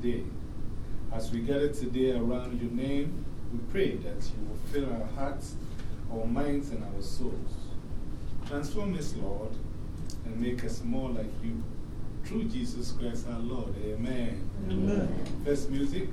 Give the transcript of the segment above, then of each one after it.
today. As we gather today around your name, we pray that you will fill our hearts, our minds, and our souls. Transform us, Lord, and make us more like you. Through Jesus Christ our Lord. Amen. Amen. First music.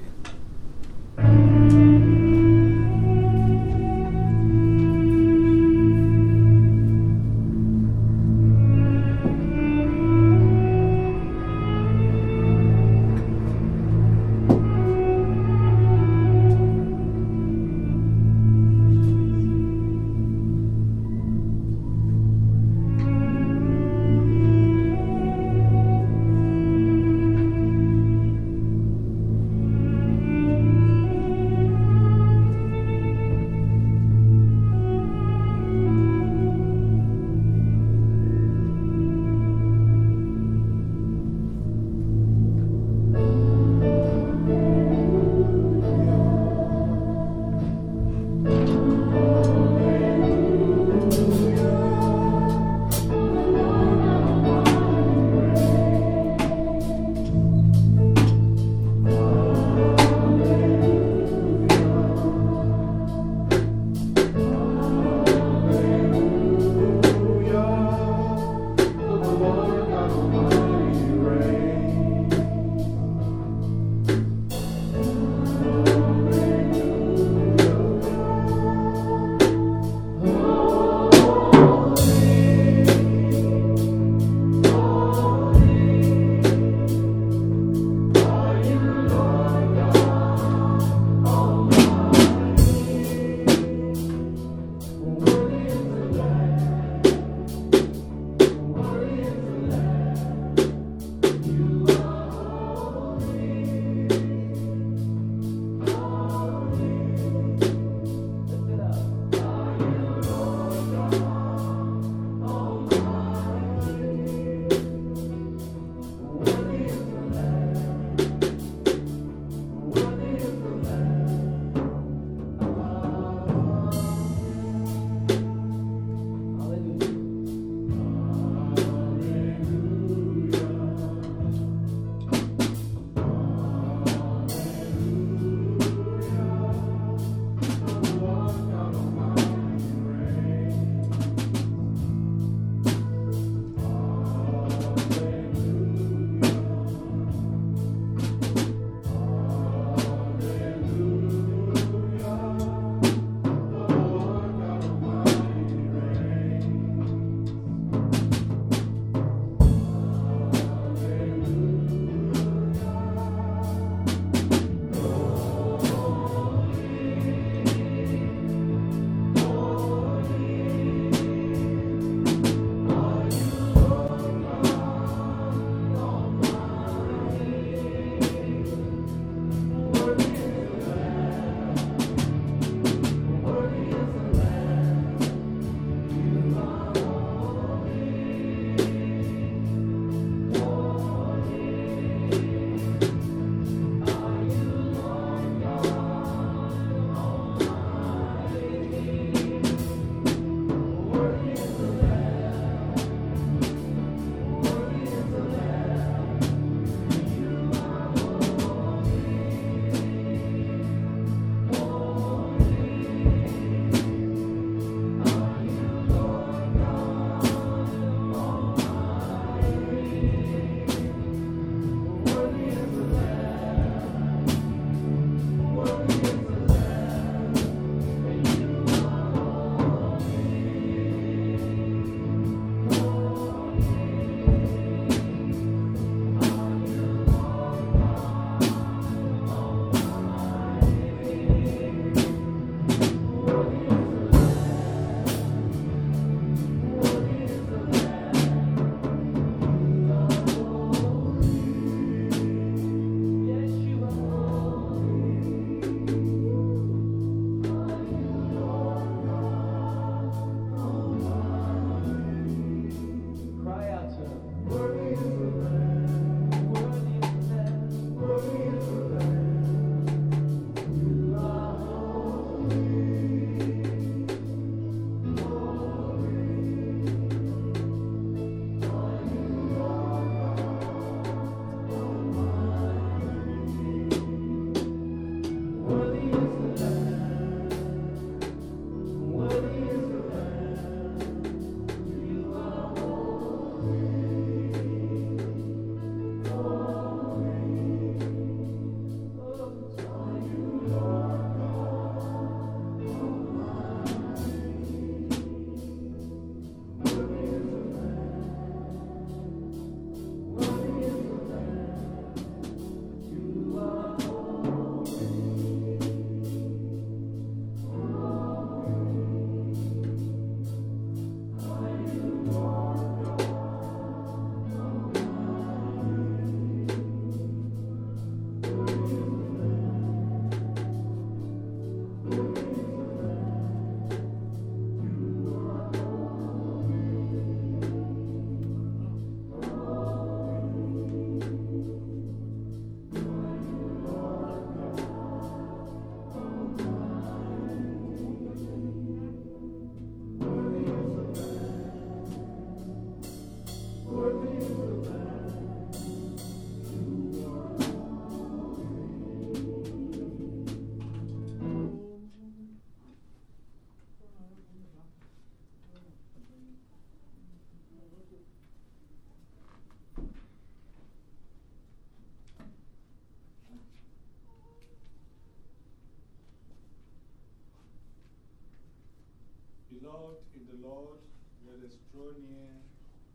Lord, in the Lord, let us draw near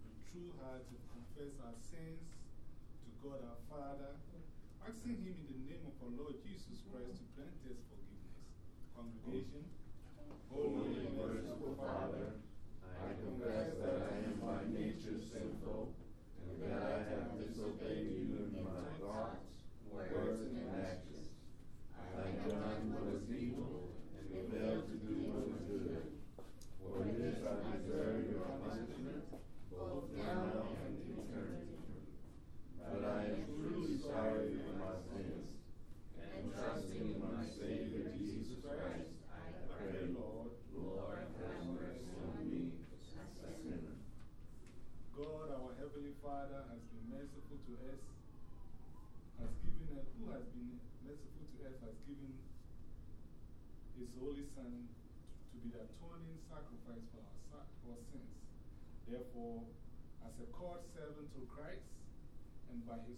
with true heart to confess our sins to God our Father, asking Him in the name of our Lord Jesus Christ to grant us forgiveness. Congregation,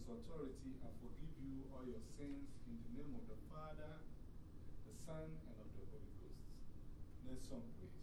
His authority I forgive you all your sins in the name of the Father, the Son, and of the Holy Ghost. Let's song praise.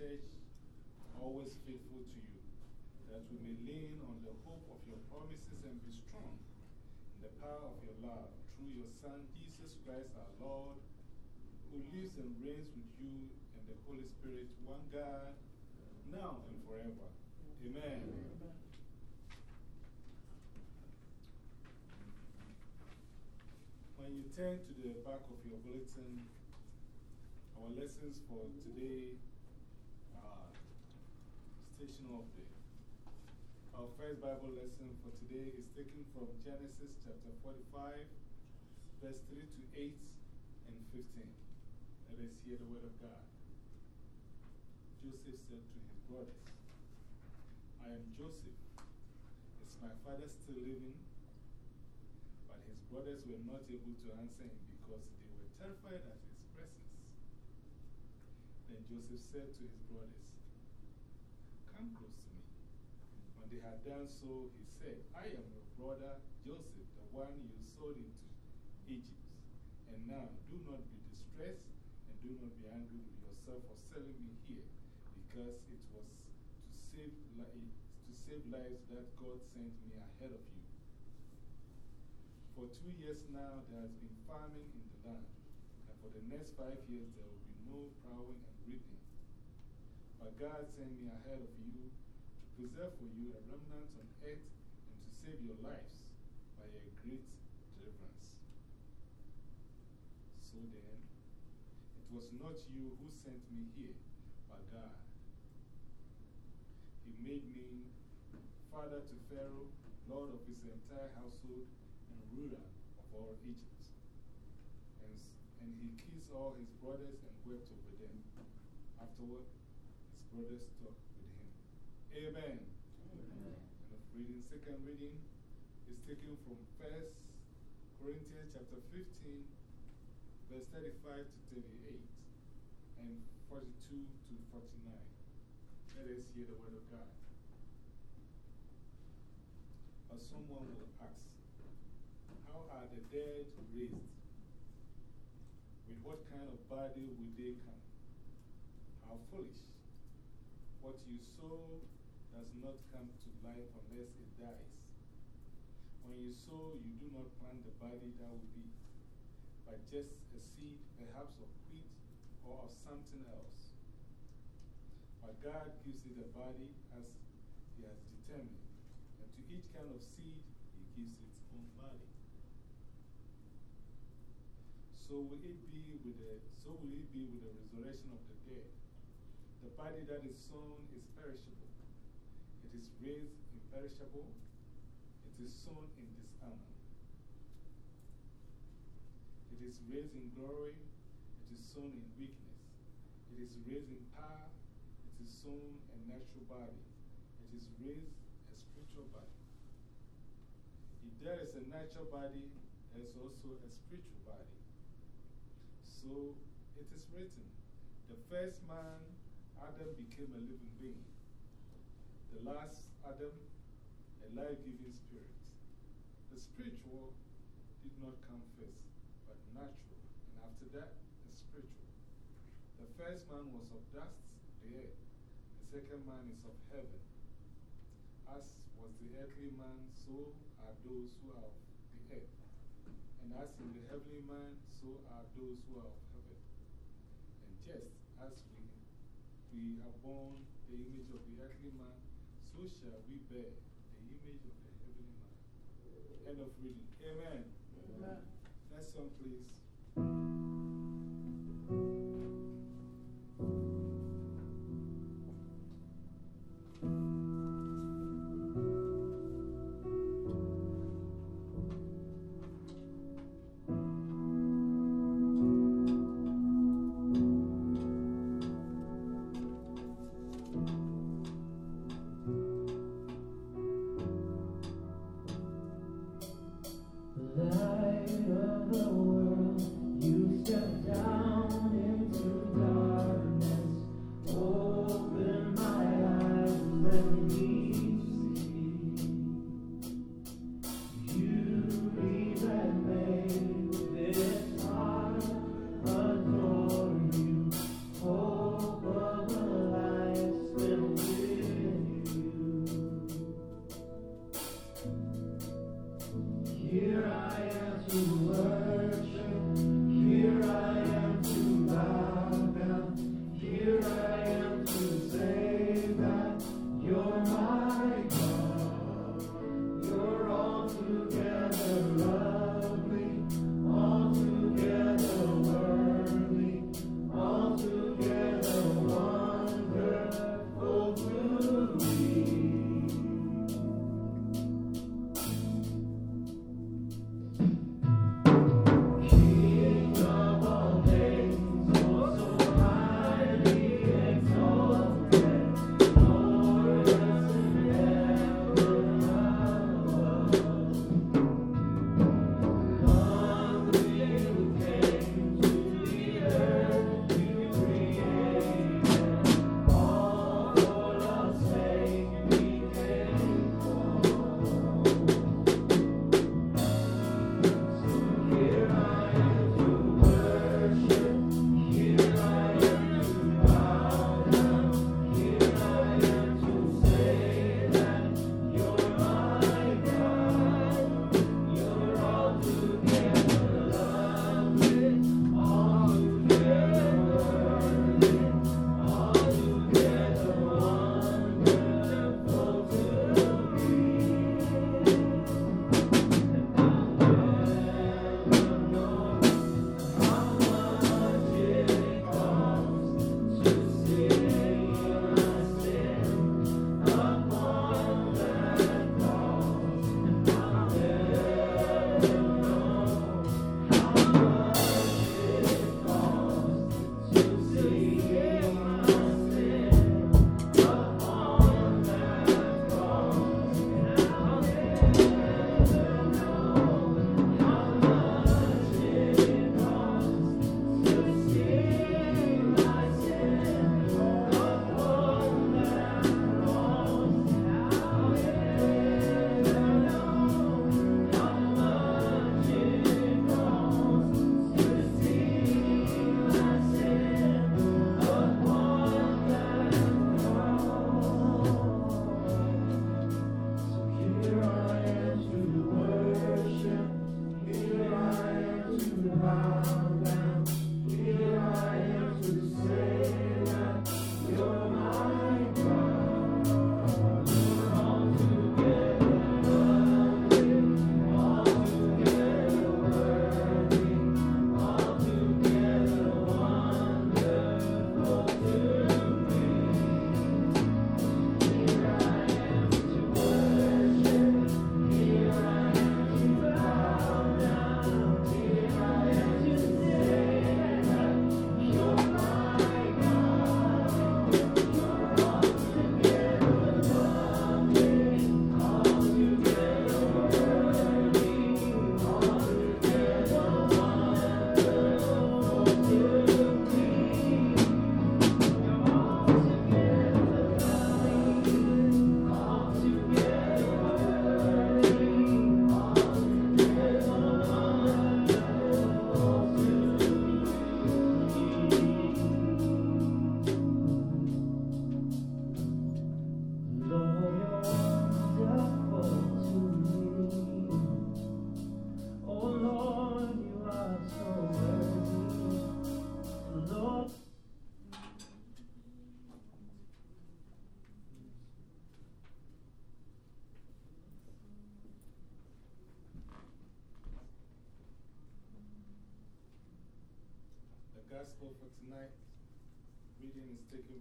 Church, always faithful to you, that we may lean on the hope of your promises and be strong in the power of your love through your Son, Jesus Christ our Lord, who lives and reigns with you and the Holy Spirit, one God, now and forever. Amen. Amen. When you turn to the back of your bulletin, our lessons for today Station Update. Our first Bible lesson for today is taken from Genesis chapter 45, verse 3 to 8 and 15. Let us hear the word of God. Joseph said to his brothers, I am Joseph. Is my father still living? But his brothers were not able to answer him because they were terrified at his presence. Then Joseph said to his brothers, To me. When they had done so, he said, I am your brother Joseph, the one you sold into Egypt. And now do not be distressed and do not be angry with yourself for selling me here, because it was to save, to save lives that God sent me ahead of you. For two years now, there has been famine in the land, and for the next five years, there will be no plowing and reaping. But God sent me ahead of you to preserve for you a remnant on earth and to save your lives by a great deliverance. So then, it was not you who sent me here, but God. He made me father to Pharaoh, lord of his entire household and ruler of all Egypt. And, and he kissed all his brothers and wept over them. Afterward, brothers talk with him. Amen. Amen. And reading, second reading is taken from 1 Corinthians chapter 15, verse 35 to 38, and 42 to 49. Let us hear the word of God. But someone will ask, how are the dead raised? With what kind of body will they come? How foolish. What you sow does not come to life unless it dies. When you sow, you do not plant the body that will be, but just a seed, perhaps of wheat or of something else. But God gives it a body as He has determined, and to each kind of seed, He gives its own body. So will it be with the, so will it be with the resurrection of the dead. The body that is sown is perishable. It is raised imperishable. It is sown in dishonor. It is raised in glory. It is sown in weakness. It is raised in power. It is sown a natural body. It is raised a spiritual body. If there is a natural body, there is also a spiritual body. So it is written, the first man Adam became a living being. The last Adam, a life giving spirit. The spiritual did not come first, but natural. And after that, the spiritual. The first man was of dust, the earth. The second man is of heaven. As was the earthly man, so are those who are of the earth. And as in the heavenly man, so are those who are of heaven. And just as we we are born the image of the earthly man, so shall we bear the image of the heavenly man. End of reading. Amen. Amen. Next song, please.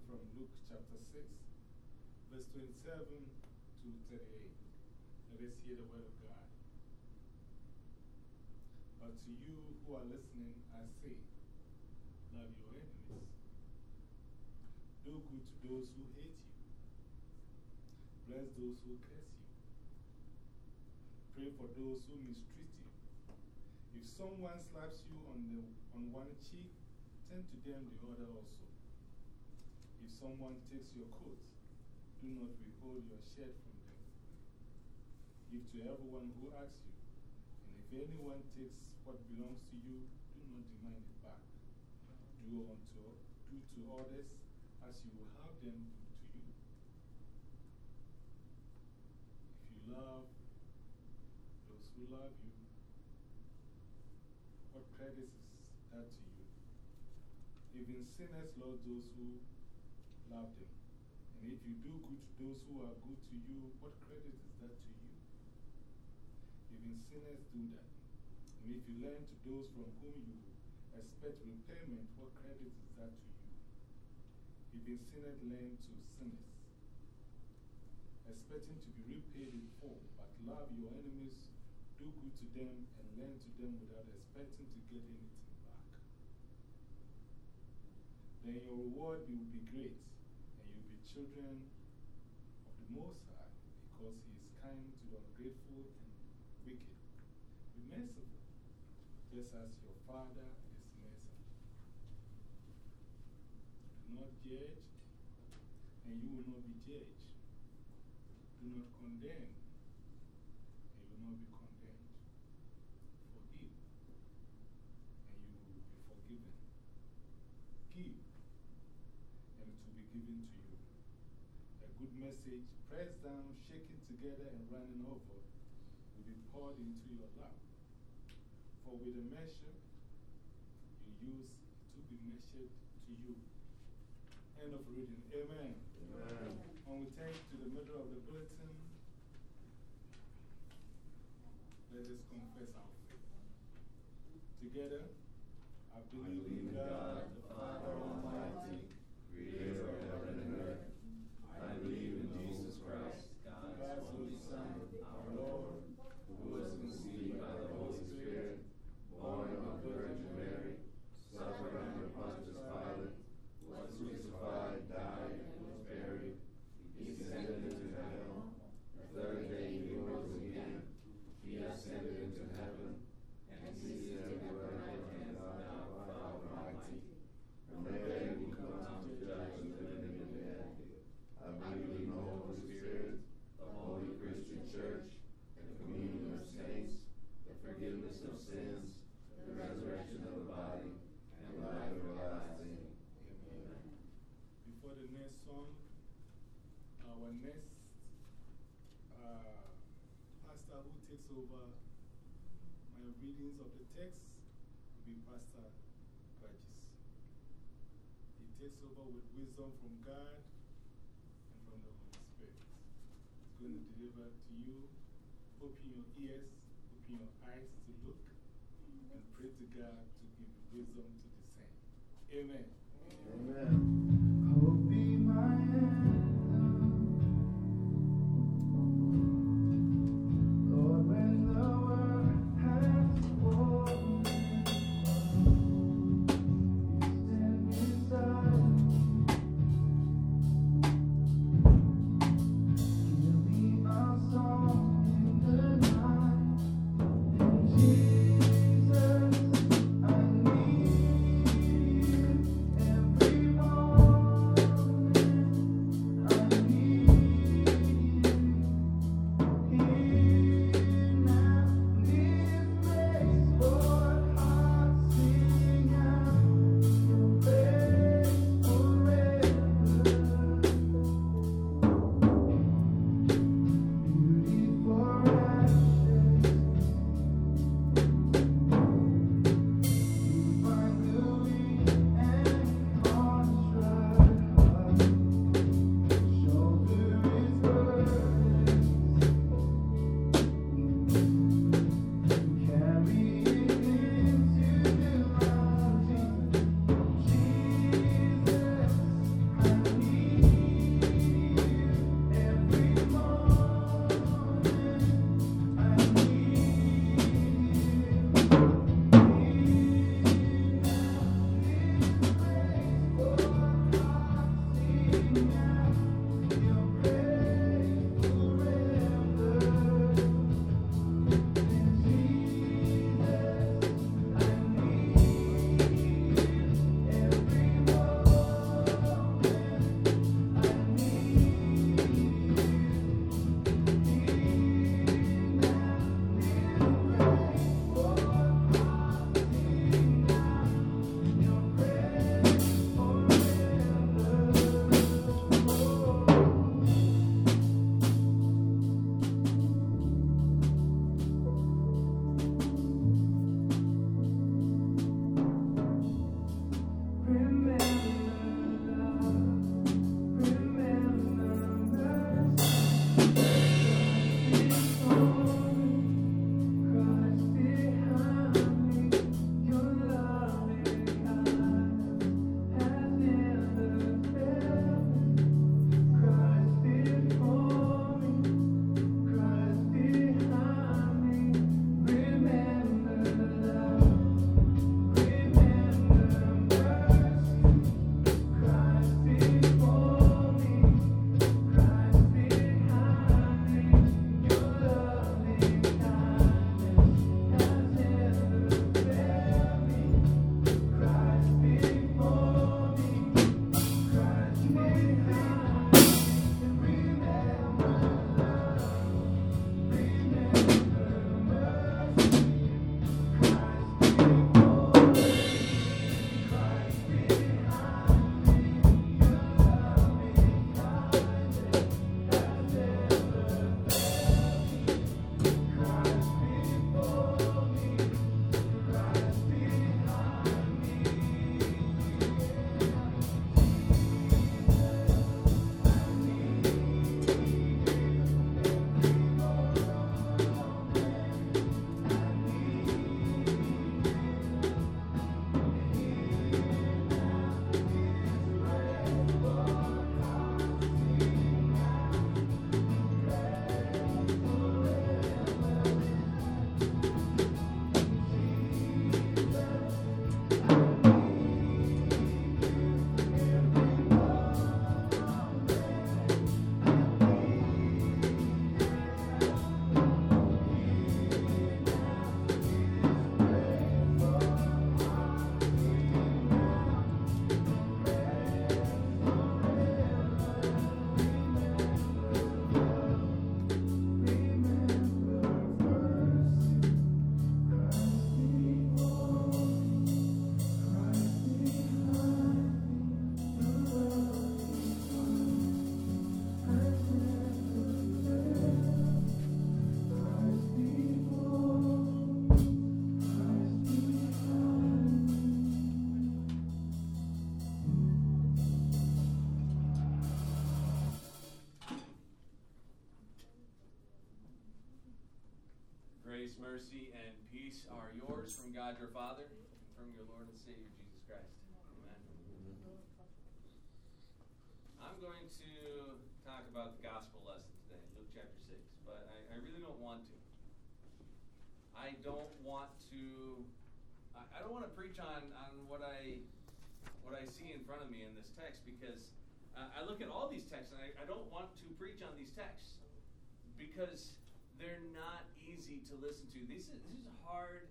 From Luke chapter 6, verse 27 to 38. Let us hear the word of God. But to you who are listening, I say, love your enemies. Do good to those who hate you. Bless those who curse you. Pray for those who mistreat you. If someone slaps you on, the, on one cheek, turn to them the other also. If someone takes your coat, do not withhold your shirt from them. Give to everyone who asks you. And if anyone takes what belongs to you, do not demand it back. Do, unto, do to others as you will have them do to you. If you love those who love you, what credit is that to you? Even sinners love those who love them. And if you do good to those who are good to you, what credit is that to you? Even sinners do that. And if you lend to those from whom you expect repayment, what credit is that to you? Even sinners lend to sinners, expecting to be repaid in full, but love your enemies, do good to them, and lend to them without expecting to get anything back. Then your reward will be great children of the Most High because He is kind to the ungrateful and wicked. Be merciful, just as your Father is merciful. Do not judge, and you will not be judged. Do not condemn, and you will not be condemned. Forgive, and you will be forgiven. Give, and it will be given to you good message, pressed down, shaken together, and running over, will be poured into your lap. For with the measure you use, it will be measured to you. End of reading. Amen. Amen. When we turn to the middle of the bulletin, let us confess our faith. Together, I believe, I believe in God, the Father Almighty, creator of heaven and earth. I believe in Jesus Christ, God's only Son, our Lord, who was conceived by the Holy Spirit, born of the Virgin Mary, suffered under Pontius Pilate, was crucified, died, and was buried. He descended into hell. The third day he rose again. He ascended into heaven, and he is everywhere and God, our Father Almighty. And there he will come to judge the living and the dead. I believe in the Holy Spirit, the Holy Christian Church, the communion of saints, the forgiveness of sins, the resurrection of the body, and life everlasting. Amen. Before the next song, our next uh, pastor who takes over my readings of the text will be Pastor Burgess. He takes over with wisdom from God and from the Holy Spirit. It's going to deliver to you. Open your ears, open your eyes to look, and pray to God to give wisdom to discern. Amen. Amen. Are yours from God your Father and from your Lord and Savior Jesus Christ. Amen. I'm going to talk about the gospel lesson today, Luke chapter 6, but I, I really don't want to. I don't want to. I, I don't want to preach on, on what I what I see in front of me in this text because uh, I look at all these texts and I, I don't want to preach on these texts because they're not easy to listen to. This is, this is hard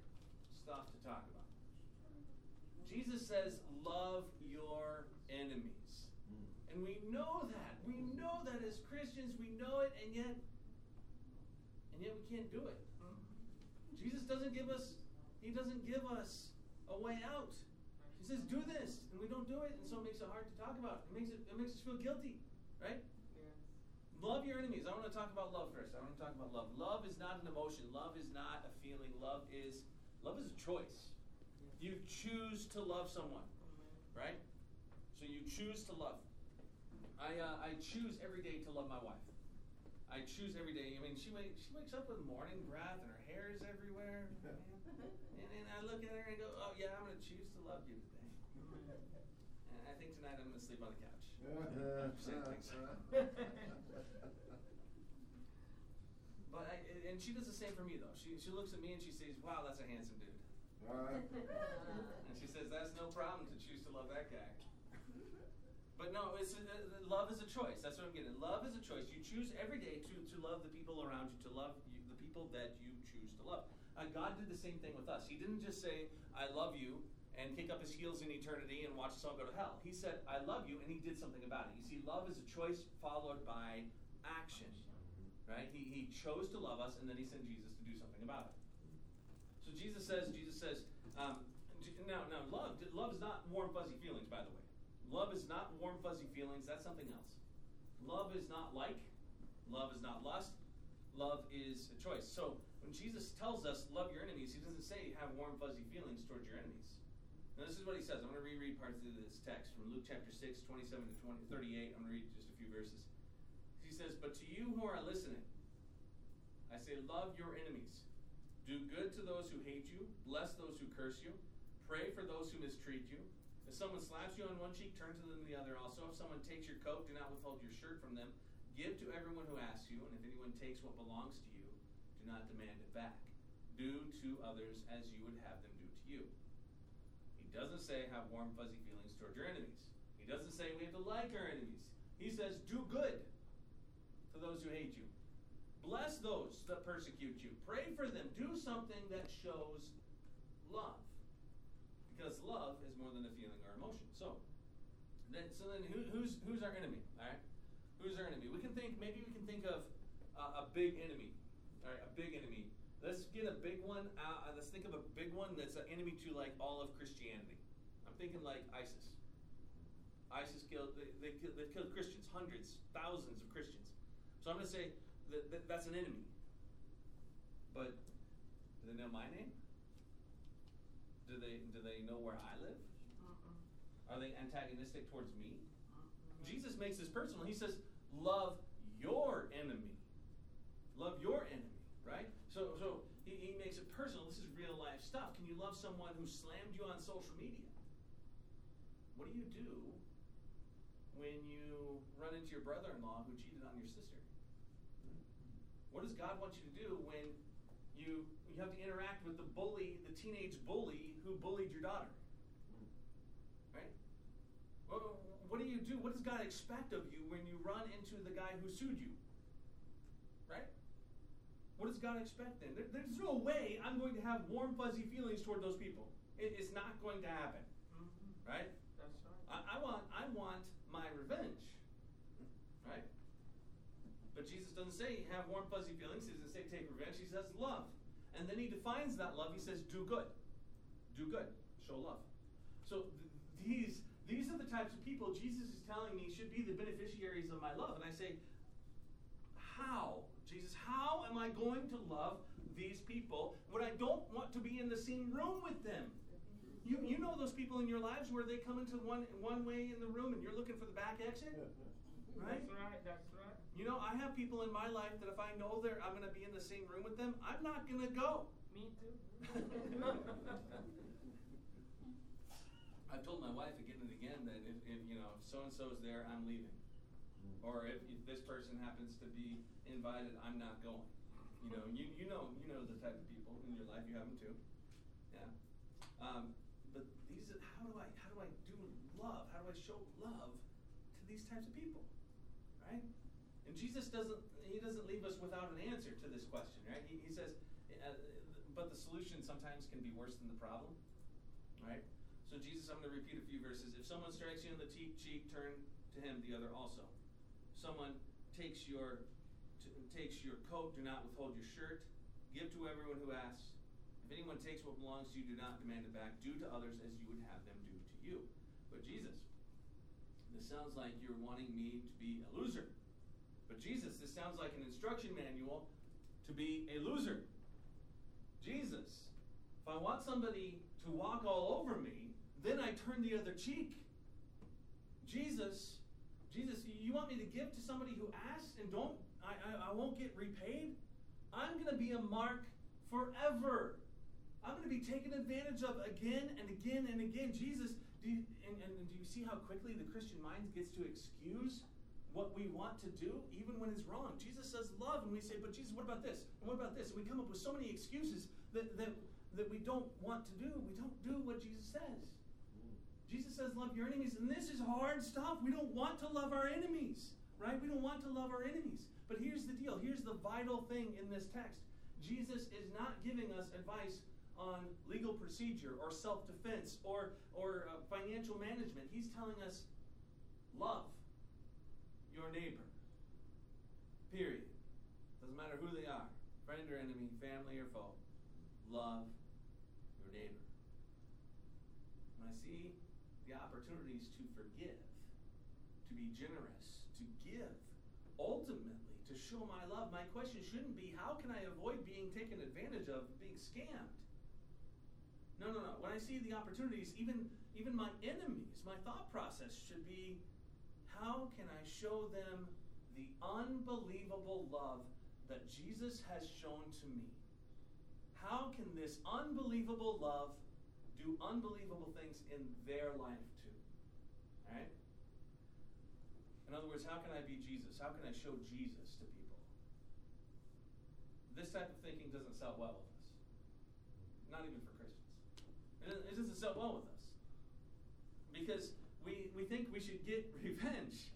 stuff to talk about. Jesus says, Love your enemies. Hmm. And we know that. We know that as Christians, we know it, and yet, and yet we can't do it. Jesus doesn't give us, he doesn't give us a way out. He says, do this, and we don't do it, and so it makes it hard to talk about. It makes it, it makes us feel guilty, right? Love your enemies. I want to talk about love first. I want to talk about love. Love is not an emotion. Love is not a feeling. Love is love is a choice. You choose to love someone, right? So you choose to love. I uh, I choose every day to love my wife. I choose every day. I mean, she wakes she wakes up with morning breath and her hair is everywhere. and then I look at her and go, "Oh yeah, I'm going to choose to love you today." And I think tonight I'm going to sleep on the couch. Same thing. But I, and she does the same for me though. She she looks at me and she says, "Wow, that's a handsome dude." And she says, "That's no problem to choose to love that guy." But no, it's uh, love is a choice. That's what I'm getting. Love is a choice. You choose every day to, to love the people around you, to love you, the people that you choose to love. Uh, God did the same thing with us. He didn't just say, "I love you," and kick up his heels in eternity and watch us all go to hell. He said, "I love you," and he did something about it. You see, love is a choice followed by action. Right? He, he chose to love us, and then he sent Jesus to do something about it. So Jesus says, Jesus says, um, now, now, love, love is not warm, fuzzy feelings, by the way. Love is not warm, fuzzy feelings. That's something else. Love is not like. Love is not lust. Love is a choice. So when Jesus tells us love your enemies, he doesn't say have warm, fuzzy feelings towards your enemies. Now, this is what he says. I'm going to reread parts of this text from Luke chapter 6, 27 to 20, 38. I'm going to read just a few verses. He says, But to you who are listening, I say, love your enemies. Do good to those who hate you, bless those who curse you, pray for those who mistreat you. If someone slaps you on one cheek, turn to them the other also. If someone takes your coat, do not withhold your shirt from them. Give to everyone who asks you, and if anyone takes what belongs to you, do not demand it back. Do to others as you would have them do to you. He doesn't say have warm, fuzzy feelings toward your enemies. He doesn't say we have to like our enemies. He says do good to those who hate you. Bless those that persecute you. Pray for them. Do something that shows love. Because love is more than a feeling or emotion. So, then, so then who, who's, who's our enemy? All right? Who's our enemy? We can think, maybe we can think of uh, a big enemy. All right, a big enemy. Let's get a big one. Uh, let's think of a big one that's an enemy to like all of Christianity. I'm thinking like ISIS. ISIS killed, they, they, they killed Christians, hundreds, thousands of Christians. So I'm going to say that, that, that's an enemy. But do they know my name? Do they, do they know where I live? Are they antagonistic towards me? Jesus makes this personal. He says, Love your enemy. Love your enemy, right? So, so he, he makes it personal. This is real life stuff. Can you love someone who slammed you on social media? What do you do when you run into your brother in law who cheated on your sister? What does God want you to do when you, you have to interact with the bully, the teenage bully who bullied your daughter? Right? Well, what do you do? What does God expect of you when you run into the guy who sued you? What does God expect then? There, there's no way I'm going to have warm, fuzzy feelings toward those people. It, it's not going to happen. Mm-hmm. Right? That's right. I, I, want, I want my revenge. Right? But Jesus doesn't say have warm, fuzzy feelings. He doesn't say take revenge. He says love. And then he defines that love. He says do good. Do good. Show love. So th- these, these are the types of people Jesus is telling me should be the beneficiaries of my love. And I say, how? Jesus, how am I going to love these people when I don't want to be in the same room with them? You, you know those people in your lives where they come into one, one way in the room and you're looking for the back exit? Right? That's right. That's right. You know, I have people in my life that if I know they're I'm going to be in the same room with them, I'm not going to go. Me too. I've told my wife again and again that if, if you know so and so's there, I'm leaving, or if, if this person happens to be invited, I'm not going. You know, you you know you know the type of people in your life. You have them too, yeah. Um, but these, how do I how do I do love? How do I show love to these types of people, right? And Jesus doesn't he doesn't leave us without an answer to this question, right? He, he says, uh, but the solution sometimes can be worse than the problem, right? So Jesus, I'm going to repeat a few verses. If someone strikes you on the cheek, turn to him the other also. Someone takes your t- takes your coat, do not withhold your shirt. Give to everyone who asks. If anyone takes what belongs to you, do not demand it back. Do to others as you would have them do to you. But Jesus, this sounds like you're wanting me to be a loser. But Jesus, this sounds like an instruction manual to be a loser. Jesus, if I want somebody to walk all over me, then I turn the other cheek. Jesus, Jesus, you want me to give to somebody who asks and don't I, I, I won't get repaid? I'm gonna be a mark forever. I'm going to be taken advantage of again and again and again. Jesus, do you, and, and do you see how quickly the Christian mind gets to excuse what we want to do, even when it's wrong? Jesus says love, and we say, but Jesus, what about this? And what about this? And we come up with so many excuses that, that, that we don't want to do. We don't do what Jesus says. Jesus says, love your enemies, and this is hard stuff. We don't want to love our enemies, right? We don't want to love our enemies. But here's the deal here's the vital thing in this text Jesus is not giving us advice on legal procedure or self defense or, or uh, financial management. He's telling us love your neighbor. Period. Doesn't matter who they are friend or enemy, family or foe. Love your neighbor. When I see the opportunities to forgive, to be generous, to give, ultimately to show my love, my question shouldn't be how can I avoid being taken advantage of, being scammed? No, no, no. When I see the opportunities, even even my enemies, my thought process should be how can I show them the unbelievable love that Jesus has shown to me? How can this unbelievable love do unbelievable things in their life too? Right? In other words, how can I be Jesus? How can I show Jesus to people? This type of thinking doesn't sell well with us, not even for Christians. It doesn't sell well with us because we, we think we should get revenge.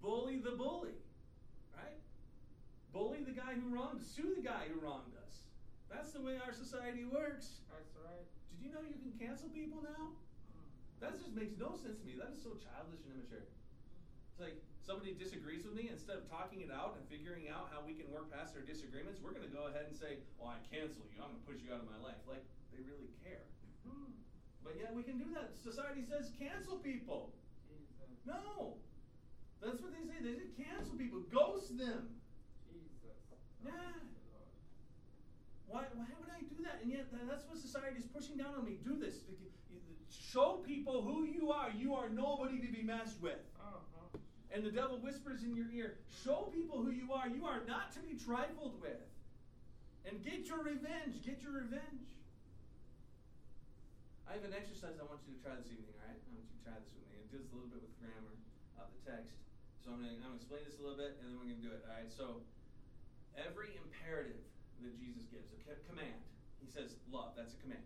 Bully the bully, right? Bully the guy who wronged us. Sue the guy who wronged us. That's the way our society works. That's right. Did you know you can cancel people now? That just makes no sense to me. That is so childish and immature. It's like somebody disagrees with me, instead of talking it out and figuring out how we can work past our disagreements, we're going to go ahead and say, Well, I cancel you. I'm going to push you out of my life. Like they really care. But yet we can do that. Society says cancel people. Jesus. No. That's what they say. They say cancel people, ghost them. Jesus. Yeah. Why, why would I do that? And yet, that's what society is pushing down on me. Do this. Show people who you are. You are nobody to be messed with. Uh-huh. And the devil whispers in your ear, Show people who you are. You are not to be trifled with. And get your revenge. Get your revenge. I have an exercise I want you to try this evening, all right? I want you to try this with me. It deals a little bit with grammar of the text. So I'm going to explain this a little bit, and then we're going to do it, all right? So every imperative that Jesus gives, a command, he says, love, that's a command.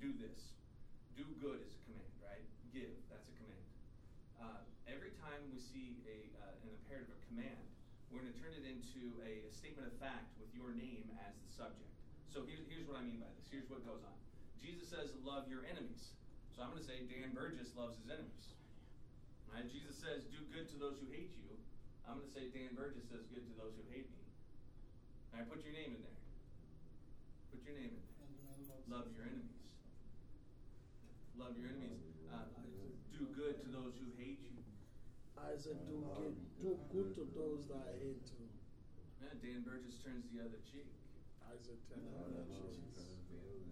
Do this. Do good is a command, right? Give, that's a command. Uh, every time we see a, uh, an imperative or command, we're going to turn it into a, a statement of fact with your name as the subject. So here's, here's what I mean by this. Here's what goes on. Jesus says, love your enemies. So I'm going to say Dan Burgess loves his enemies. Jesus says, do good to those who hate you. I'm going to say Dan Burgess says good to those who hate me. Right, put your name in there. Put your name in there. Love your enemies. Love your enemies. Uh, do good to those who hate you. I said, do good, do good to those that I hate too. Yeah, Dan Burgess turns the other cheek. I said, tell them that Jesus. It's very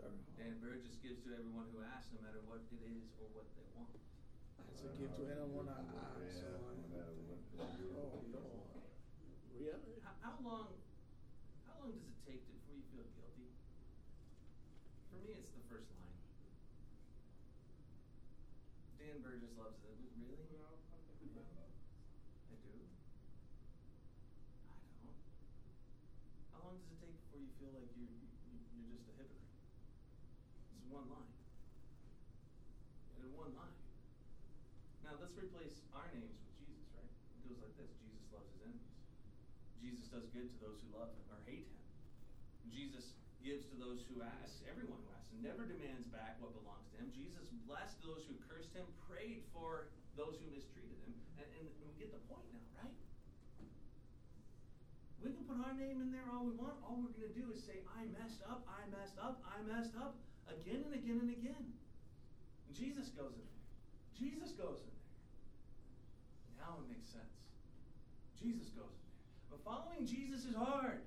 hard. Dan Burgess gives to everyone who asks, no matter what it is or what they want. I said, give to anyone I ask. Oh, Lord. Really? How, how long? How long does it take before you feel guilty For me, it's the first line. Dan Burgess loves it. Really? I do. I don't. How long does it take before you feel like you're you, you're just a hypocrite? It's one line. In one line. Now let's replace our names with Jesus, right? It goes like this: Jesus loves his enemies. Jesus does good to those who love him or hate him. Jesus gives to those who ask, everyone who asks, and never demands back what belongs to him. Jesus blessed those who cursed him, prayed for those who mistreated him. And, and, we get the point now, right? We can put our name in there all we want. All we're going to do is say, I messed up, I messed up, I messed up, again and again and again. And Jesus goes in there. Jesus goes in there. Now it makes sense. Jesus goes in there. But following Jesus is hard.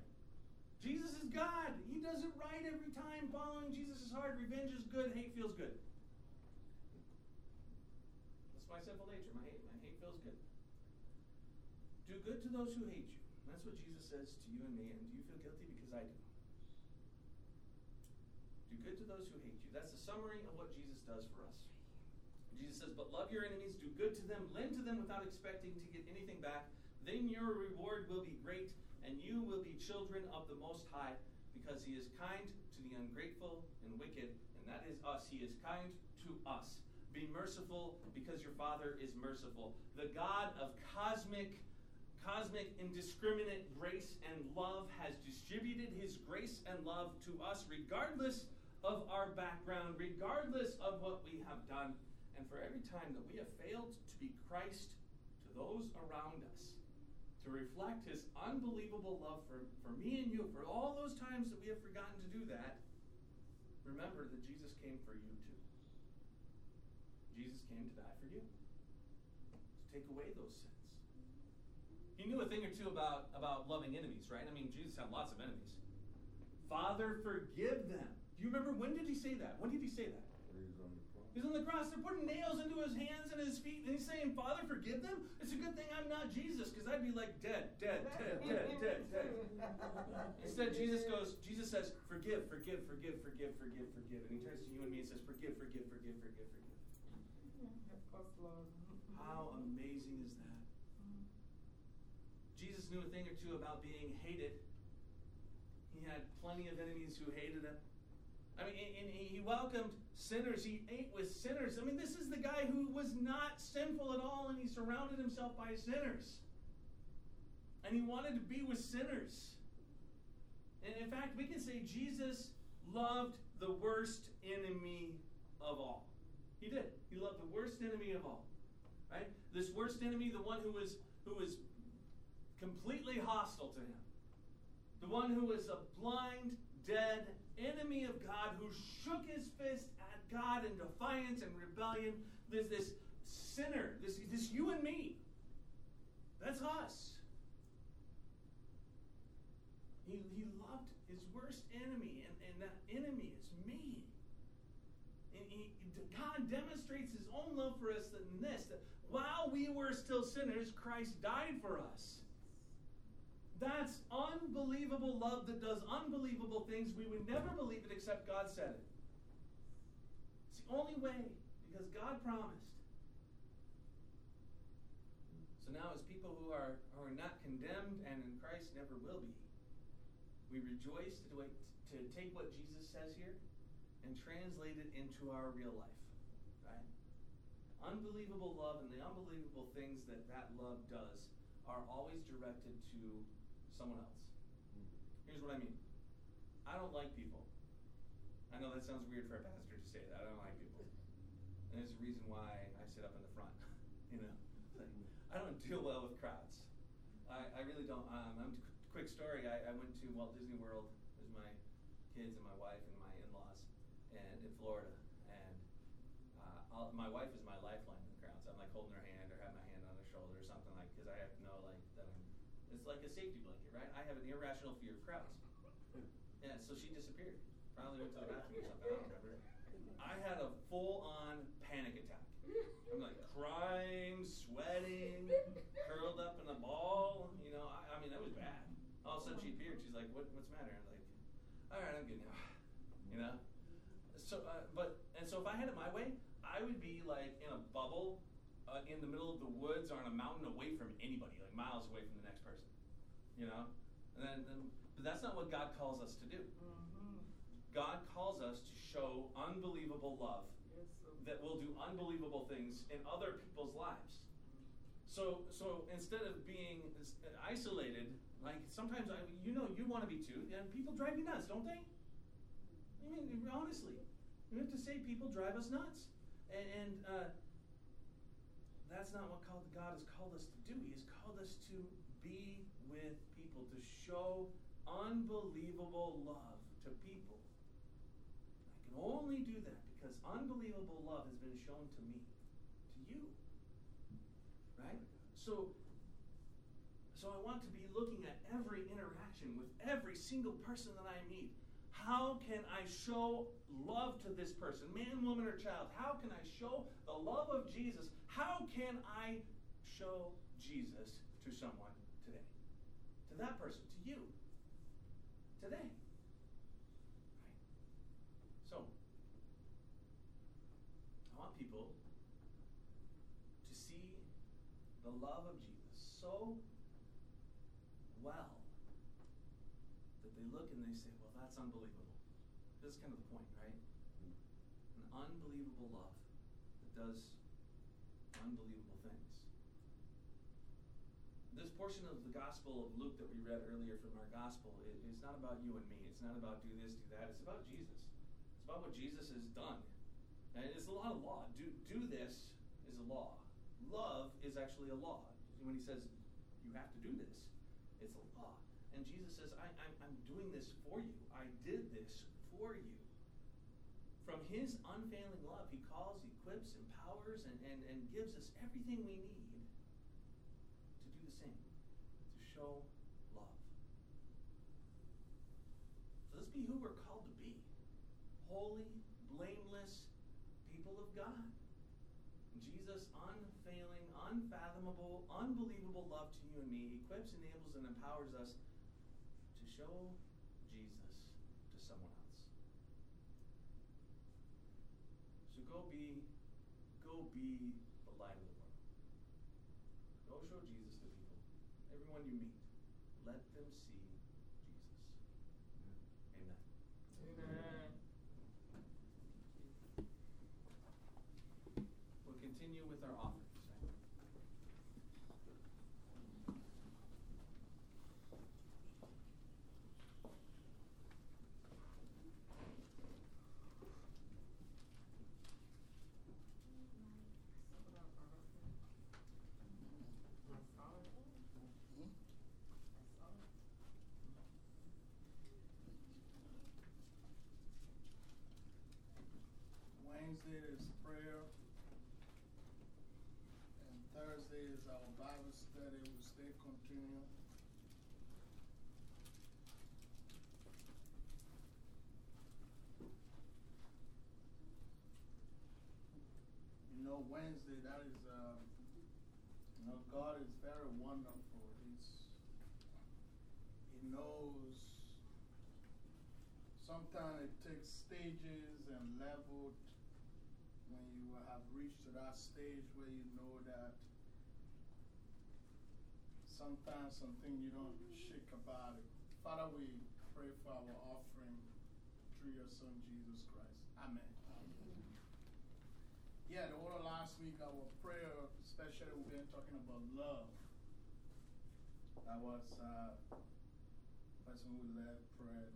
Jesus is God. He does it right every time. Following Jesus is hard. Revenge is good. Hate feels good. That's my simple nature. My hate, my hate feels good. Do good to those who hate you. That's what Jesus says to you and me. And do you feel guilty? Because I do. Do good to those who hate you. That's the summary of what Jesus does for us. Jesus says, But love your enemies, do good to them, lend to them without expecting to get anything back. Then your reward will be great, and you will be children of the Most High, because He is kind to the ungrateful and wicked, and that is us. He is kind to us. Be merciful, because your Father is merciful. The God of cosmic cosmic indiscriminate grace and love has distributed his grace and love to us regardless of our background, regardless of what we have done. And for every time that we have failed to be Christ to those around us, to reflect his unbelievable love for, for me and you, for all those times that we have forgotten to do that, remember that Jesus came for you too. Jesus came to die for you, to take away those sins. He knew a thing or two about, about loving enemies, right? I mean, Jesus had lots of enemies. Father, forgive them. Do you remember when did he say that? When did he say that? He's on the cross. He's on the cross. They're putting nails into his hands and his feet, and he's saying, Father, forgive them? It's a good thing I'm not Jesus, because I'd be like dead, dead, dead, dead, dead, dead. Instead, Jesus goes, Jesus says, Forgive, forgive, forgive, forgive, forgive, forgive. And he turns to you and me and says, Forgive, forgive, forgive, forgive, forgive. Help us, Lord. How amazing is that? Jesus knew a thing or two about being hated. He had plenty of enemies who hated him. I mean, and he welcomed sinners. He ate with sinners. I mean, this is the guy who was not sinful at all, and he surrounded himself by sinners. And he wanted to be with sinners. And in fact, we can say Jesus loved the worst enemy of all. He did. He loved the worst enemy of all. Right? This worst enemy, the one who was who was completely hostile to him. The one who was a blind, dead enemy of God who shook his fist at God in defiance and rebellion. There's this sinner, this, this you and me. That's us. He, he loved his worst enemy, and, and that enemy is me. And he, God demonstrates his own love for us in this that while we were still sinners, Christ died for us. That's unbelievable love that does unbelievable things. We would never believe it except God said it. It's the only way because God promised. So now, as people who are, who are not condemned and in Christ never will be, we rejoice to, to take what Jesus says here and translate it into our real life. Right? Unbelievable love and the unbelievable things that that love does are always directed to someone else. Here's what I mean I don't like people. I know that sounds weird for a pastor to say that. I don't like people. And there's a reason why I sit up in the front. you know, like, I don't deal well with crowds. I, I really don't. Um, I'm, quick story I, I went to Walt Disney World with my kids and my wife and my in laws and in Florida. And uh, my wife is my lifeline in the crowds. I'm like holding her hand or have my hand on her shoulder or something like because I have know like it's like a safety blanket, right? I have an irrational fear of crowds. Yeah, so she disappeared. Probably went to the bathroom or something. I don't remember. I had a full-on panic attack. I'm like crying, sweating, curled up in a ball. You know, I, I mean, that was bad. All of a sudden she appeared. She's like, what, "What's the matter?" I'm like, "All right, I'm good now." You know. So, uh, but, and so if I had it my way, I would be like in a bubble uh, in the middle of the woods or on a mountain away from anybody, like miles away from the next person. You know? And then, then but that's not what God calls us to do. Mm-hmm. God calls us to show unbelievable love Yes, that will do unbelievable things in other people's lives. So, so instead of being isolated, like sometimes I, you know, you want to be too, and people drive you nuts, don't they? I mean, honestly, you have to say people drive us nuts, and, and uh, that's not what God has called us to do. He has called us to be with people, to show unbelievable love to people. I can only do that because unbelievable love has been shown to me, to you. Right? So so I want to be looking at every interaction with every single person that I meet. How can I show love to this person, man, woman, or child? How can I show the love of Jesus? How can I show Jesus to someone today? To that person, to you, today. Right? So, I want people to see the love of Jesus so well they look and they say, well, that's unbelievable. This is kind of the point, right? An unbelievable love that does unbelievable things. This portion of the Gospel of Luke that we read earlier from our Gospel is not about you and me. It's not about do this, do that. It's about Jesus. It's about what Jesus has done. And it's a lot of law. Do, do this is a law. Love is actually a law. When he says you have to do this, it's a law. And Jesus says, I, I'm, I'm doing this for you. I did this for you. From his unfailing love, he calls, equips, empowers, and, and, and gives us everything we need to do the same, to show love. So let's be who we're called to be holy, blameless people of God. Jesus' unfailing, unfathomable, unbelievable love to you and me equips, enables, and empowers us show Jesus to someone else. So go be, go be the light of the world. Go show Jesus to people. Everyone you meet, let them see Jesus. Amen. Amen. We'll continue with our offerings. right? Wednesday is prayer. And Thursday is our Bible study. We stay continue. You know, Wednesday, that is, uh, you know, God is very wonderful. He's, He knows sometimes it takes stages and level when you have reached that stage where you know that sometimes something you don't shake about it. Father, we pray for our offering through your Son Jesus Christ. Amen. Yeah, the whole last week, our prayer, especially we've been talking about love. That was uh, person who led prayer.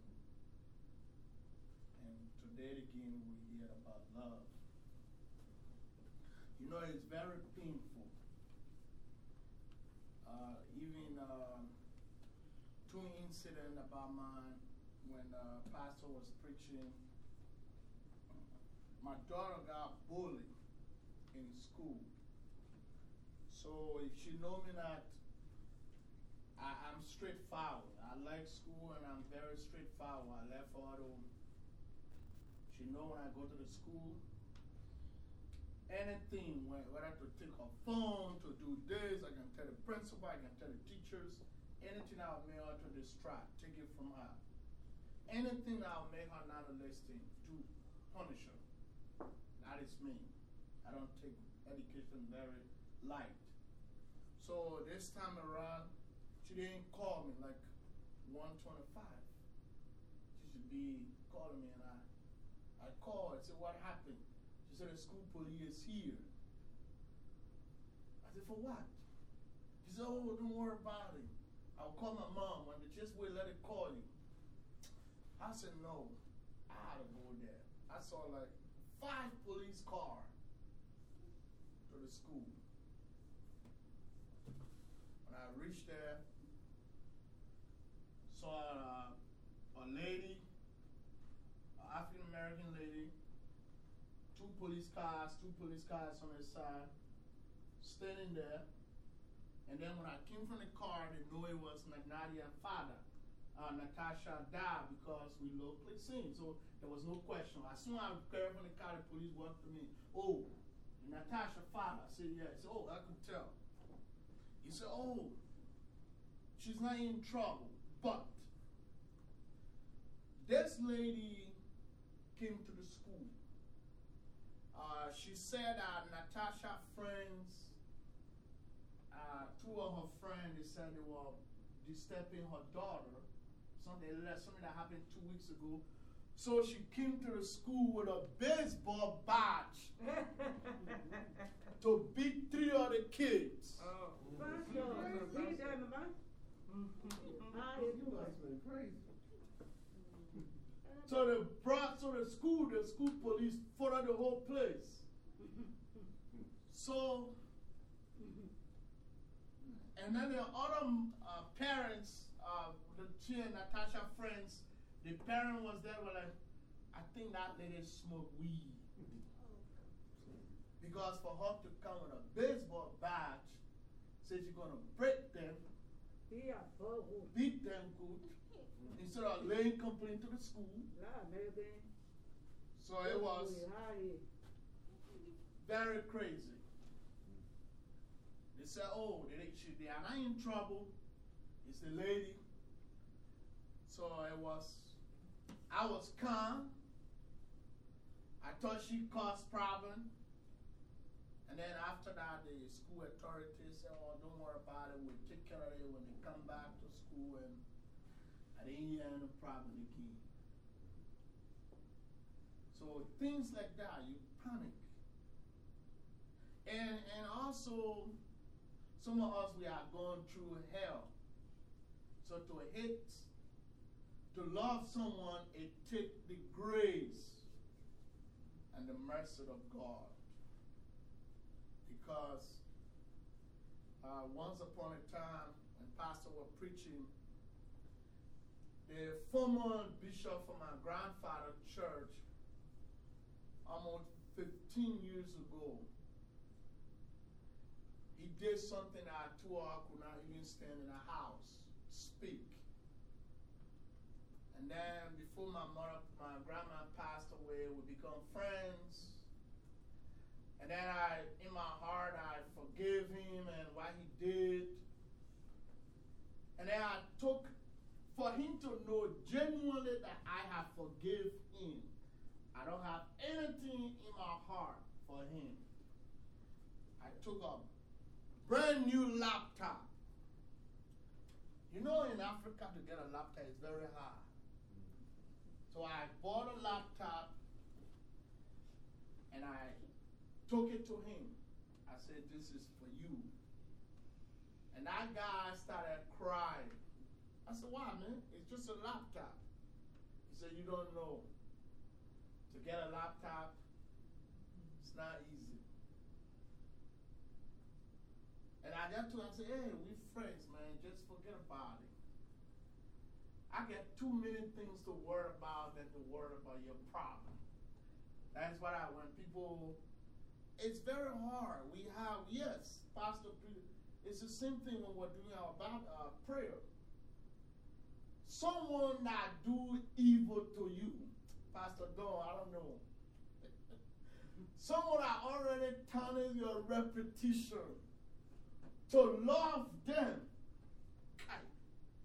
And today again, we hear about love. You know, it's very painful. Uh, even uh, two incidents about mine when uh, pastor was preaching. My daughter got bullied in school. So if she know me not, I, I'm straightforward. I like school and I'm very straightforward. I left her to, she know when I go to the school, anything, whether to take her phone, to do this, I can tell the principal, I can tell the teachers, anything I'll make her to distract, take it from her. Anything I'll make her not listen, do. punisher. That is me. I don't take education very light. So this time around, she didn't call me like 125. She should be calling me, and I, I called and said, What happened? Said, The school police here. I said, For what? She said, Oh, don't worry about it. I'll call my mom. When the just wait, let it call you. I said, No, I had to go there. I saw like five police cars to the school. When I reached there, saw uh, a lady, an African American lady, two police cars, two police cars on the side, standing there. And then when I came from the car, they knew it was Nadia's father. Uh, Natasha died because we locally seen. So there was no question. As soon as I came from the car, the police walked to me. Oh, Natasha father. I said. He oh, I could tell. He said, oh, she's not in trouble. But this lady came to the school. Uh, she said that Natasha friends, uh, two of her friends, they said they were disturbing her daughter. Something, something that happened two weeks ago. So she came to the school with a baseball badge to beat three other kids. Oh, crazy. So the brought so the school, the school police followed the whole place. So, and then the other uh, parents, uh, the two and Natasha friends, the parent was there, were like, I think that lady smoked weed. Because for her to come with a baseball bat, says she's going to break them, beat them good, instead of laying complaint to the school. So it was very crazy. They said, oh, they, she, they are not in trouble. It's the lady. So it was, I was calm. I thought she caused problem. And then after that, the school authorities said, oh, don't worry about it. We'll take care of it when they come back to school. And I didn't hear any problem again. So things like that, you panic. And, and also, some of us, we are going through hell. So to hate, to love someone, it takes the grace and the mercy of God. Because uh, once upon a time, when Pastor was preaching, the former bishop from my grandfather's church, almost 15 years ago, he did something that two us could not even stand in a house, speak. And then before my mother, my grandma passed away, we become friends. And then I, in my heart, I forgave him and what he did. And then I took, for him to know genuinely that I have forgive him. I don't have anything in my heart for him. I took a brand new laptop. You know, in Africa, to get a laptop is very hard. So I bought a laptop and I took it to him. I said, This is for you. And that guy started crying. I said, Why, man? It's just a laptop. He said, You don't know. To get a laptop, it's not easy. And I got to I said, Hey, we friends, man. Just forget about it. I got too many things to worry about than to worry about your problem. That's what I, when people, it's very hard. We have, yes, Pastor it's the same thing when we're doing our uh, prayer. Someone that do evil to you, Pastor Don, I don't know. Someone that already tarnished your reputation to love them.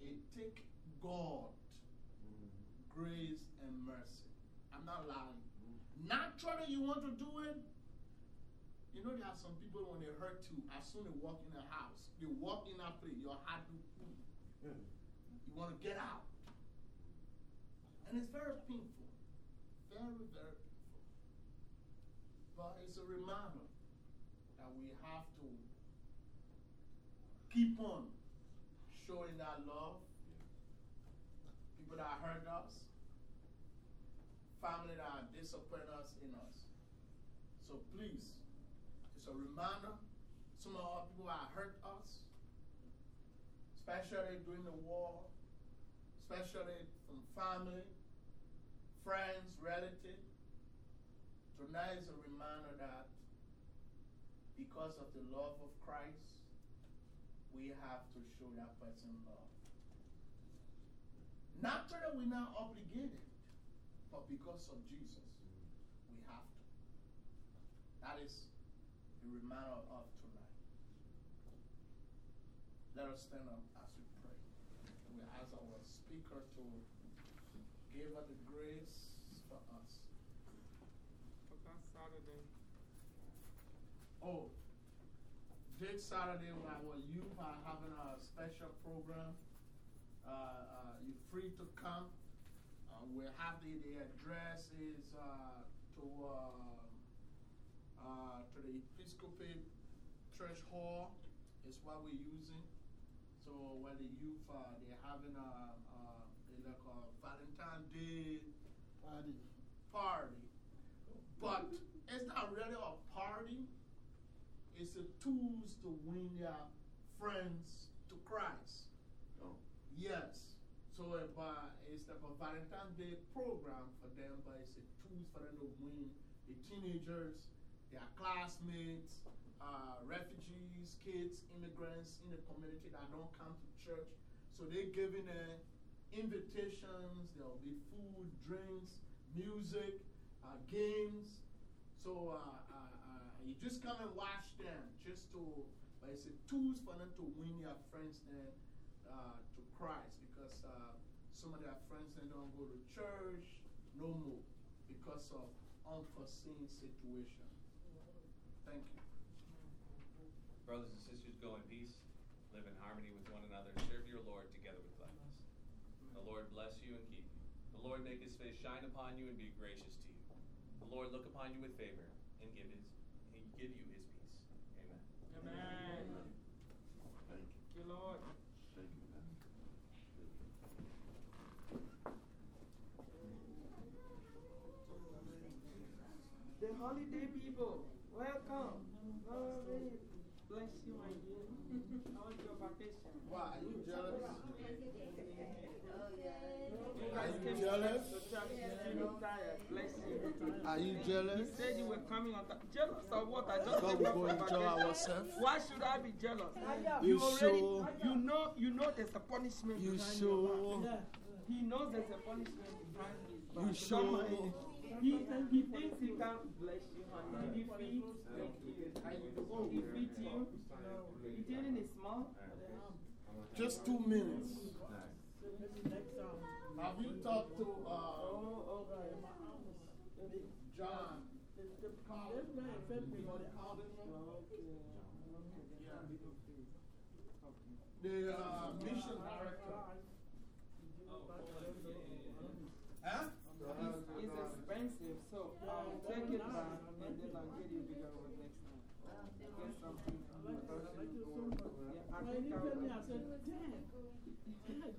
It take God, grace, and mercy. I'm not lying. naturally you want to do it, you know, there are some people when they hurt you, as soon as they walk in the house, they walk in that place, your heart will boom. You want to get out. And it's very painful. Very, very painful. But it's a reminder that we have to keep on showing that love. People that hurt us, family that disappoint us in us. So please, it's a reminder. Some of our people have hurt us, especially during the war, especially from family, friends, relatives. Tonight is a reminder that because of the love of Christ, we have to show that person love. Not that we're not obligated, but because of Jesus, we have to. That is the reminder of tonight. Let us stand up as we ask our speaker to give us the grace for us. For that Saturday. Oh, this Saturday, when our youth are having a special program. Uh, uh, you're free to come. Uh, we have the, the address is uh, to, uh, uh, to the Episcopal Church Hall, is what we're using. So, where the youth uh, they're having a, a, like a Valentine's Day Party. party. But it's not really a party, it's a tools to win their friends to Christ. Oh. Yes. So if, uh, it's like a Valentine's Day program for them, but it's a tools for them to win the teenagers, their classmates, uh, refugees, kids, immigrants in the community that don't come to church. So they're giving them invitations, there'll be food, drinks, music, uh, games. So uh, uh, uh, you just come and watch them just to, but it's a tools for them to win their friends then uh, to Christ because uh, some of their friends then don't go to church no more because of unforeseen situation. Thank you. Brothers and sisters, go in peace, live in harmony with one another, serve your Lord together with gladness. The Lord bless you and keep you. The Lord make his face shine upon you and be gracious to you. The Lord look upon you with favor and give, his, and give you his peace. Amen. Amen. Thank you. Thank you, Lord. Thank you, man. The holiday people, welcome. Glory. Bless you, my dear. How was your vacation? Why? Are you jealous? You Are you jealous? to you look you. Are you You jealous? said you were coming on time. Jealous of what? I just God came will back go enjoy vacation. ourselves. Why should I be jealous? You You already, show- you know, you know there's a punishment You behind show- your back. He knows there's a punishment behind his. You show- mind. He, he thinks he can bless you, honey. Did he feed? Thank you. He feeds you. He didn't he small? Just two minutes. Maybe next time. Have you talked to uh, Oh, okay. John? The, the, this man fed me on the house. The uh, mission director. Huh? It's, it's expensive, so I'll take it back and then I'll get you bigger one next time. Get something. I like, I like it. Yeah, I think I fed me, will. I said, Dad, Dad.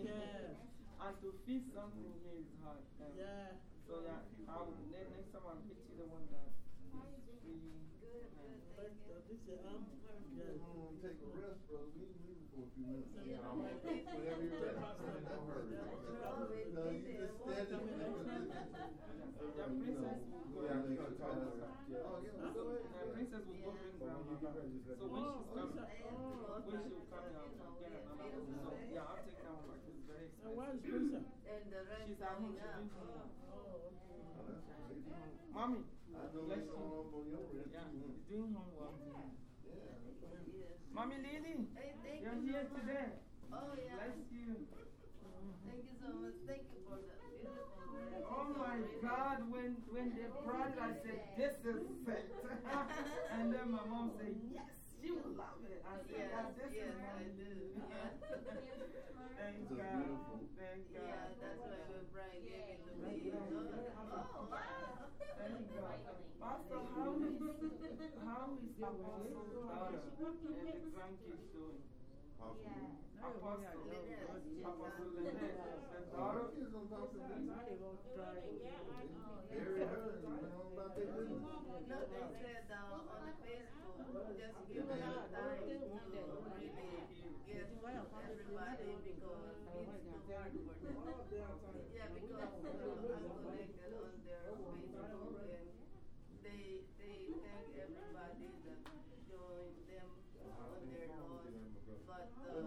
Yeah. And to feed something here is hard. yeah. So yeah, I'll, next time I'll get you the one that is free. Like, uh, this is, um, yeah. Mm, Take a rest, brother. We ain't leaving for a few minutes. Whenever you're ready. Don't hurry. No, you just stand there. The princess will Yeah, go they can talk about it. Oh, yeah, go ahead. The princess will go bring grandma back. So when she's oh, coming, oh, when she'll come, I'll I'll get another one. So yeah, I'll take that one back. It's very And why is expensive. Spencer? She's at home. She's doing homework. Oh, okay. Oh, that's great. Mommy, I know bless going you. on on your end. Yeah, too, she's doing homework. Mommy Lily, Hey, thank you're you here so today. Oh, yeah. Bless you. Thank you so much. Thank you for the beautiful Oh my God, when, when they brought it, I said, this is it. and then my mom said, yes, you will love it. I said, Yes, yeah, this yes, is I do. Yes. Thank It's a God. beautiful. Thank God. Yeah, that's what Bill Brian gave it to me. Oh, wow. Thank God. Pastor, how is, how is Apostle's daughter and the grandkids doing? They thank everybody that joined them on their laws. But uh,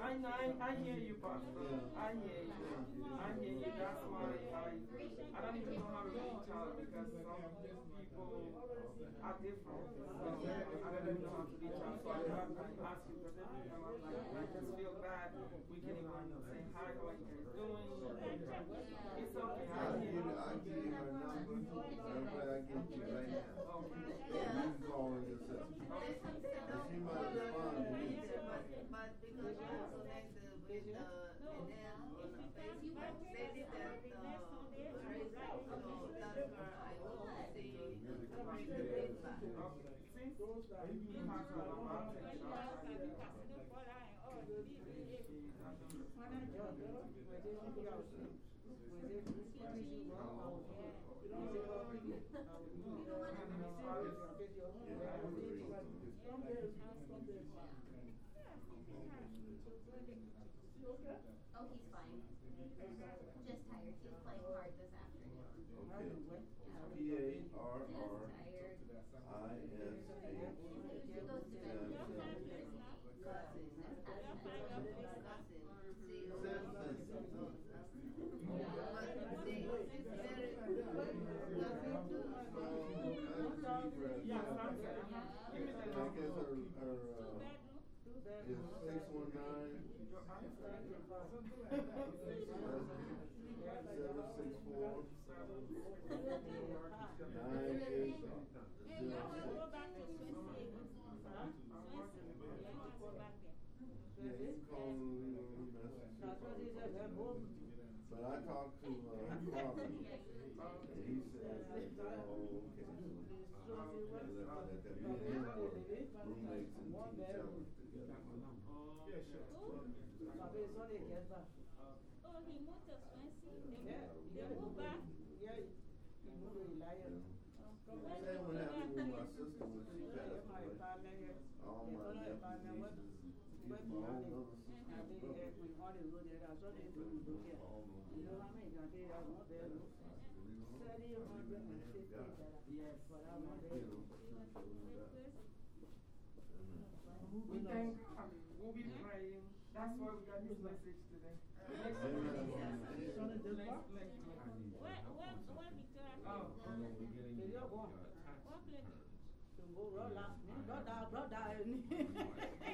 I, I, I hear you, Pastor. I hear you. I hear you. That's why I, I don't even know how to reach out because some people are different. I don't even know how to reach out. So I have to ask you because every time I'm like, I just feel bad. We can even say hi, how are you guys doing? It's okay. I I'll hear give you. you, I'll give you her number. I'm glad I get you right now. Okay. You can call her yourself. And you. But, but because I'm connected with the Facebook, they did that uh, Facebook, so that's where I will see the feedback. Okay. Oh, he's fine. Just tired. Playing hard this afternoon. Cousin. See, oh, Seven. oh, But see, it's very good. Cousin too. Yeah, that's it. Uh-huh. Give me the I number. guess her, her, uh, is six one nine, seven six four, nine eight zero six. Yeah, he called me, leave a message. But I talked to, uh, her father, and he said, oh, okay. Uh, let, let that be him for roommates and team challenge together. Yeah, sure. Oh, he moved to Swansea. They, they moved back. Same what happened with my sister when she passed away. All my nephews, nieces, even my own other sister's brother. We thank God. We'll be praying. That's why we got this message today. Where, where, where Victoria? Oh. What place? go raw land. Brother, brother.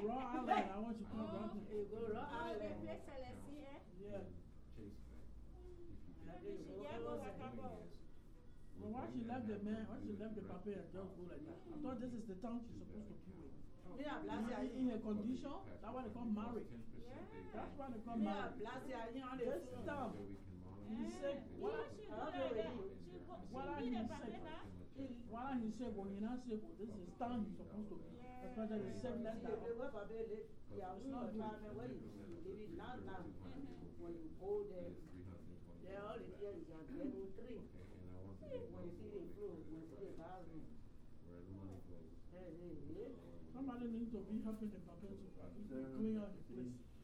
raw island. I want you to come back. You go raw island. Oh, the place Celestia. Yeah. But why she left the man, why she left the papa and just go like that? I thought this is the town she's supposed to be with. Yeah, Blasia. In her condition, that's why they call married. That's why they call married. Yeah, Blasia. You know, this town. What, what, Busy day, right? Yeah. Really good for two minutes. Um, you have to work tonight? No, not tonight. Yeah, I got my thing about weekend off now. Oh, wonderful. Where have you ended? Where have you ended? We have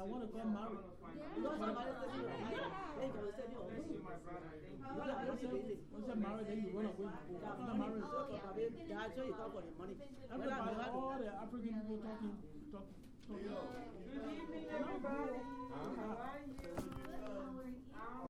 I want to get married. Once you're married, then you run away. After marriage, that's why you talk